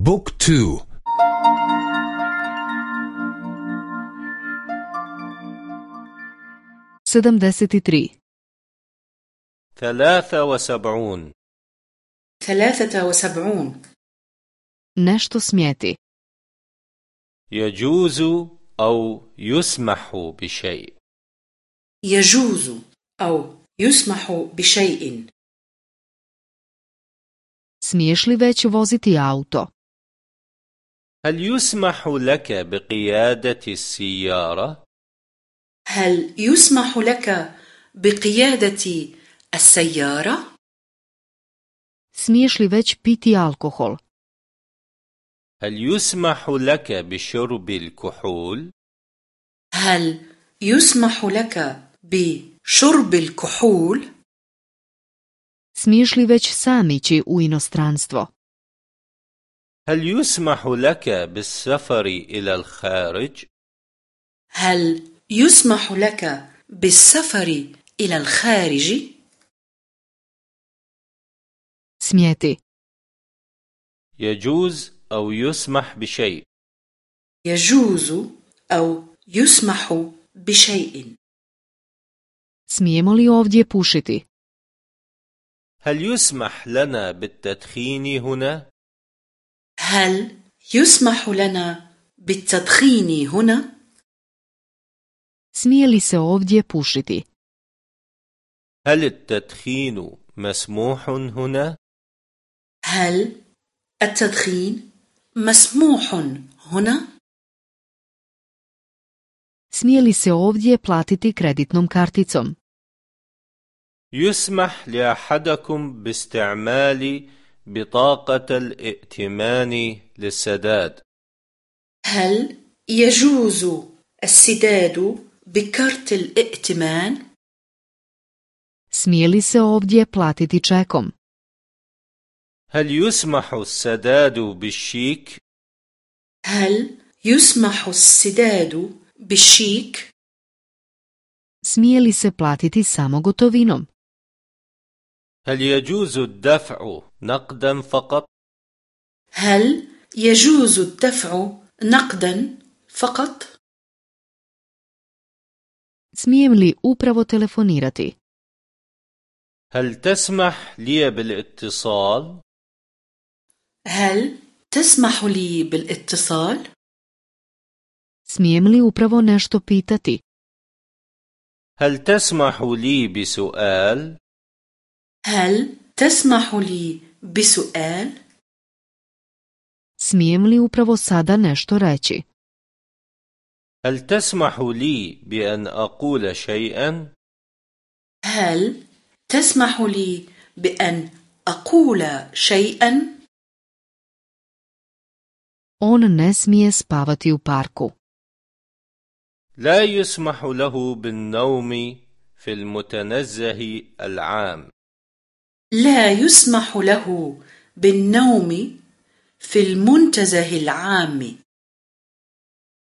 بوك تو sedamdeset tri ثلاثة وسبعون ثلاثة وسبعون nešto smjeti يجوز أو يسمح بشيء يجوز أو يسمح بشيء smiješ li već voziti auto هل يسمح لك بقيادة السيارة؟ هل يسمح لك بقيادة السيارة؟ smiješ li već piti alkohol هل يسمح لك بشرب الكحول؟ هل يسمح لك بشرب الكحول؟ smiješ li već sam ići u inostranstvo هل يسمح لك بالسفر إلى الخارج؟ هل يسمح لك بالسفر إلى الخارج؟ smjeti يجوز أو يسمح بشيء يجوز أو يسمح بشيء smijemo li ovdje pušiti هل يسمح لنا بالتدخين هنا؟ هل يسمح لنا بالتدخين هنا؟ smije li se ovdje pušiti هل التدخين مسموح هنا؟ هل التدخين مسموح هنا؟ smije li se ovdje platiti kreditnom karticom يسمح لأحدكم باستعمال بطاقة الائتمان للسداد هل يجوز السداد بكارت الائتمان؟ smije li se ovdje platiti čekom هل يسمح السداد بالشيك؟ هل يسمح السداد بالشيك؟ smije li se platiti samo gotovinom هل يجوز الدفع نقدا فقط؟ هل يجوز الدفع نقدا فقط؟ smijem li upravo telefonirati هل تسمح لي بالاتصال؟ هل تسمح لي بالاتصال؟ smijem li upravo nešto pitati هل تسمح لي بسؤال؟ هل تسمح لي بسؤال؟ smijem li upravo sada nešto reći هل تسمح لي بأن أقول شيئا؟ هل تسمح لي بأن أقول شيئا؟ on ne smije spavati u parku لا يسمح له بالنوم في المتنزه العام لا يسمح له بالنوم في المنتزه العام.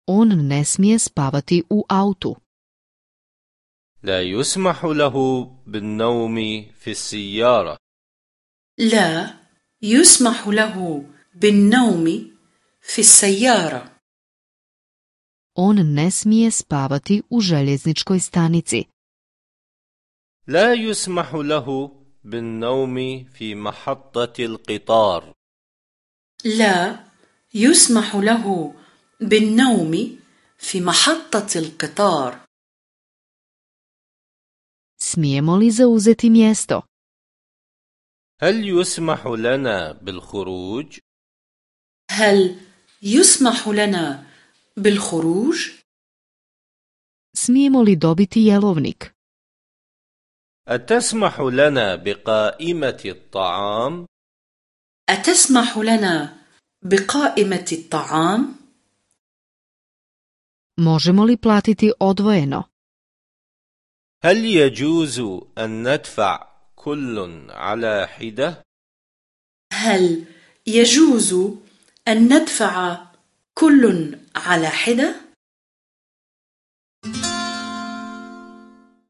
On ne smije spavati u autu. لا يسمح له بالنوم في السيارة. لا يسمح له بالنوم في السيارة. On ne smije spavati u željezničkoj stanici. لا يسمح له بالنوم في محطة القطار لا يسمح له بالنوم في محطة القطار smijemo li zauzeti mjesto هل يسمح لنا بالخروج؟ هل يسمح لنا بالخروج؟ smijemo li dobiti jelovnik أتسمح لنا بقائمة الطعام؟ أتسمح لنا بقائمة الطعام؟ možemo li platiti odvojeno هل يجوز أن ندفع كل على حدة؟ هل يجوز أن ندفع كل على حدة؟